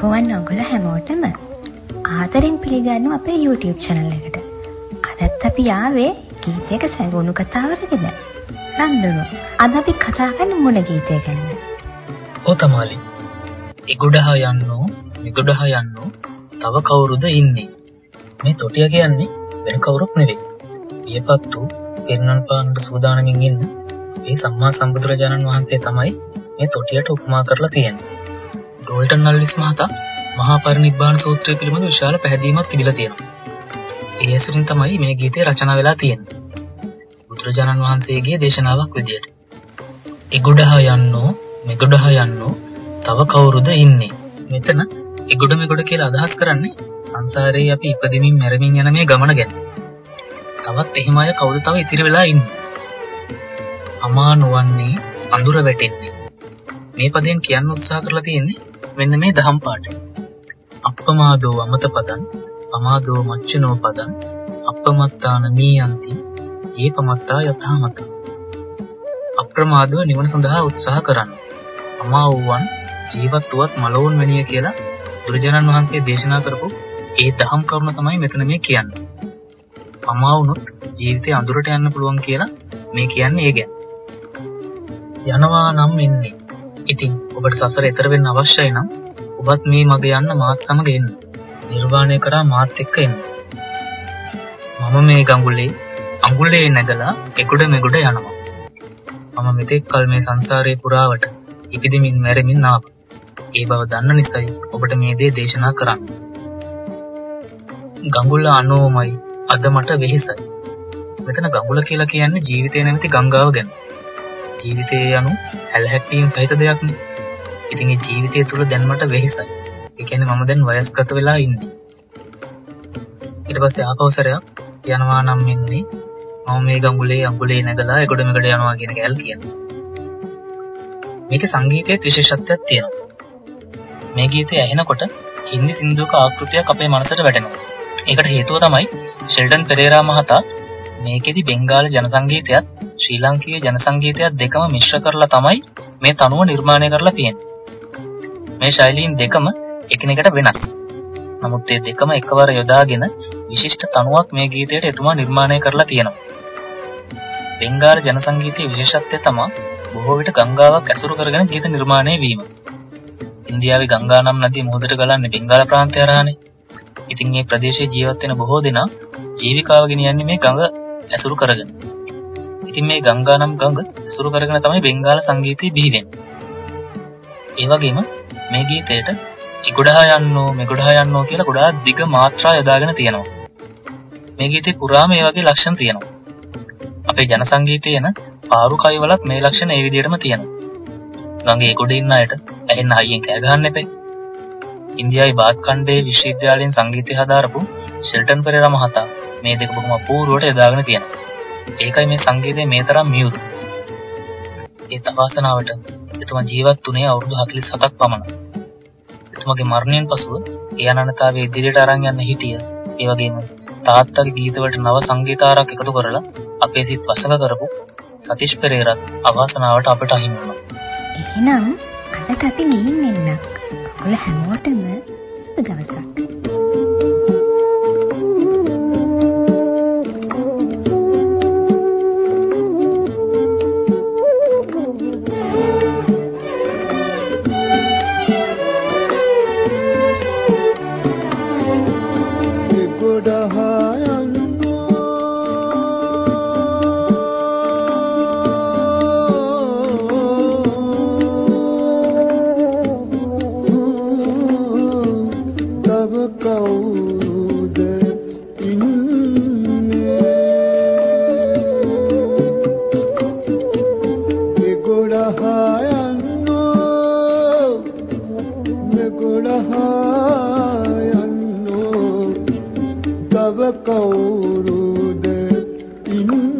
තෙරුවන් ඔගොල්ලෝ හැමෝටම ආදරෙන් පිළිගන්නවා අපේ YouTube channel එකට. අදත් අපි ආවේ ගීතයක සැඟවුණු කතාවකටද? නන්දනෝ අද අපි කතා කරන්නේ මොන ගීතය ගැනද? ඔව් තමාලි. ඉගොඩහ යන්නෝ මිගොඩහ යන්නෝ තව කවුරුද ඉන්නේ? මේ තොටිය කියන්නේ වෙන කවුරුත් නෙවෙයි. පියපත්තු පෙරණන් පාන්නට සූදානමින් ඉන්න මේ සම්මා සම්බුදුරජාණන් වහන්සේ තමයි මේ තොටියට උපමා කරලා තියෙන්නේ. ඩෝල්ටන් නල්විස් මහතා මහා පරිනිබ්බාන සූත්‍රය පිළිබඳ විශාල පැහැදීමක් තිබිලා තියෙනවා. ඒ ඇසුරින් තමයි මේ ගීතය රචනා වෙලා තියෙන්නේ. බුදුරජාණන් වහන්සේගේ දේශනාවක් විදියට. ඉගොඩහ යන්නෝ මෙගොඩහ යන්නෝ තව කවුරුද ඉන්නේ? මෙතන ඉගොඩ මෙගොඩ කියලා අදහස් කරන්නේ සංසාරේ අපි ඉපදෙමින් මැරෙමින් යන මේ ගමන ගැන. තවත් එහෙම අය කවුද තව ඉතිරි වෙලා ඉන්නේ? අමා නොවන්නේ අඳුර වැටෙන්නේ. මේ පදයෙන් කියන්න උත්සාහ කරලා තියෙන්නේ මෙන්න මේ දහම් පාඩය. අප්පමාදෝ අමත පදං පමාදෝ මච්චනෝ පදං අප්පමත්තාන මීයන්ති ඒ පමත්තා යථාමත. අප්‍රමාදව නිවන සඳහා උත්සාහ කරන්න. අමා වූවන් ජීවත් වුවත් මලවුන් වෙනිය කියලා බුදුරජාණන් වහන්සේ දේශනා කරපු ඒ දහම් කරුණ තමයි මෙතන මේ කියන්නේ. අමා වුණොත් ජීවිතේ අඳුරට යන්න පුළුවන් කියලා මේ කියන්නේ ඒ ගැන. යනවා නම් එන්නේ. ඉතින් ඔබට සසර එතර වෙන්න අවශ්‍යයි නම් ඔබත් මේ මග යන්න මාත් සමග එන්න. නිර්වාණය කරා මාත් එක්ක එන්න. මම මේ ගඟුලේ අඟුලේ නැගලා එගොඩ මෙගොඩ යනවා. මම මෙතෙක් කල මේ සංසාරේ පුරාවට ඉපිදෙමින් මැරෙමින් ආවා. ඒ බව දන්න නිසායි ඔබට මේ දේ දේශනා කරන්නේ. ගඟුල අනෝමයි අද මට වෙහෙසයි. මෙතන ගඟුල කියලා කියන්නේ ජීවිතය නැමැති ගංගාව ගැන. ජීවිතය යනු හැලහැප්පීම් සහිත දෙයක් නේ. ඉතින් ඒ ජීවිතය තුළ දැන් මට වෙහෙසයි. ඒ කියන්නේ මම දැන් වයස්ගත වෙලා ඉන්නේ. ඊට පස්සේ ආපෞසරයක් යනවා නම් ඉන්නේ මම මේ ගඟුලේ අඟුලේ නැගලා එගොඩ මෙගොඩ යනවා කියන කැල් කියනවා. මේකේ සංගීතයේ විශේෂත්වයක් තියෙනවා. මේ ගීතය ඇහෙනකොට හින්දි සින්දුවක ආකෘතියක් අපේ මනසට වැටෙනවා. ඒකට හේතුව තමයි ෂෙල්ඩන් පෙරේරා මහතා මේකෙදි බෙන්ගාල ජන සංගීතයත් ශ්‍රී ලාංකීය ජන සංගීතයත් දෙකම මිශ්‍ර කරලා තමයි මේ තනුව නිර්මාණය කරලා තියෙන්නේ. මේ ශෛලීන් දෙකම එකිනෙකට වෙනස්. නමුත් මේ දෙකම එකවර යොදාගෙන විශිෂ්ට තනුවක් මේ ගීතයට එතුමා නිර්මාණය කරලා තියෙනවා. බෙන්ගාල ජන සංගීතයේ විශේෂත්වය තමයි බොහෝ විට ගංගාවක් ඇසුරු කරගෙන ගීත නිර්මාණය වීම. ඉන්දියාවේ ගංගා නම් නදිය මුහුදට ගලන්නේ බෙන්ගාල ප්‍රාන්තය හරහානේ. ඉතින් මේ ප්‍රදේශයේ ජීවත් වෙන බොහෝ දෙනා ජීවිකාව ගෙනියන්නේ මේ ගඟ ඇසුරු කරගෙන. ඉතින් මේ ගංගා නම් ගඟ ඇසුරු කරගෙන තමයි බෙන්ගාල සංගීතය බිහි වෙන්නේ. ඒ වගේම මේ ගීතයට ඉගොඩහා යන්නෝ මෙගොඩහා යන්නෝ කියලා ගොඩාක් දිග මාත්‍රා යොදාගෙන තියෙනවා. මේ ගීතේ පුරාම මේ වගේ ලක්ෂණ තියෙනවා. අපේ ජන සංගීතයේ එන පාරු කයිවලත් මේ ලක්ෂණ ඒ විදිහටම තියෙනවා. ගඟේ ගොඩ ඉන්න අයට ඇහෙන්න හයියෙන් කෑ ගහන්න එපා. ඉන්දියාවේ බාත් කණ්ඩේ විශ්වවිද්‍යාලයෙන් සංගීතය හදාරපු ෂෙල්ටන් පෙරේරා මහතා මේ දෙක බොහොම අපූර්වවට යොදාගෙන තියෙනවා. ඒකයි මේ සංගීතයේ මේ තරම් මියුදු. ඒ තවාසනාවට එතුමා ජීවත් වුණේ අවුරුදු 47ක් පමණ. එතුමාගේ මරණයෙන් පසුව ඒ අනන්තතාවයේ ඉදිරියට අරන් යන්න හිටිය. ඒ වගේම තාත්තගේ ගීතවලට නව සංගීතාරක් එකතු කරලා අපේ සිත් වසඟ කරපු සතිෂ් පෙරේරාත් අවාසනාවට අපට අහිමි වුණා. එහෙනම් අදට අපි ගිහින් එන්නක්. ඔයාලා හැමෝටම දවසක්. කවුරුද? ඉන්න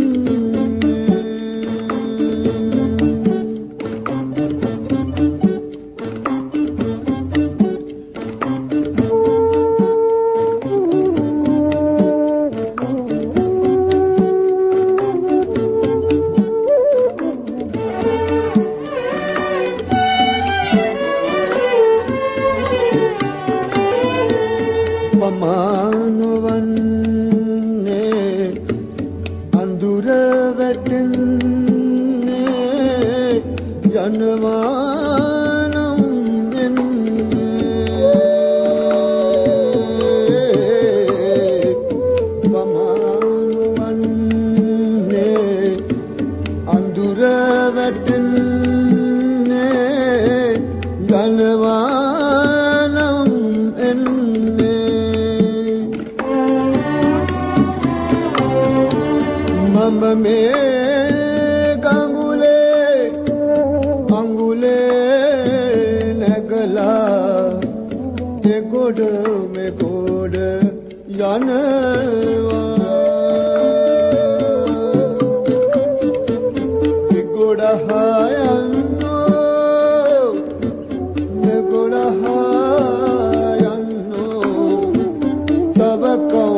गम में गंगुले अंगुले नगला ये गोड में गोड जानवा गोड़ हायन्नो गोड़ हायन्नो सब को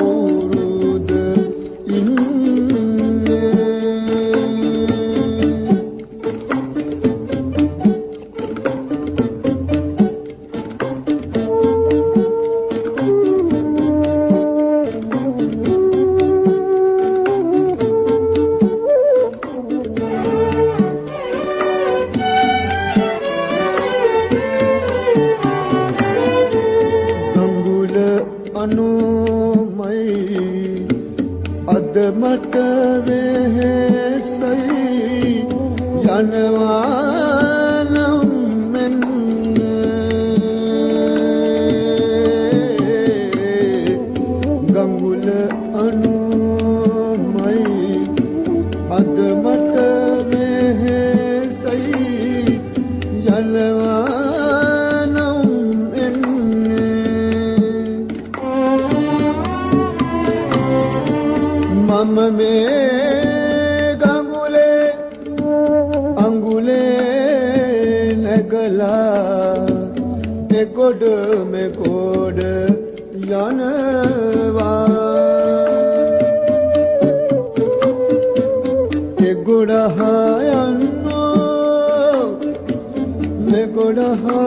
मनोमयी अदमत वे है सही जनवा में गंगुले अंगुले नगला कोड में कोड जानवा गुड़हायनो में गुड़हा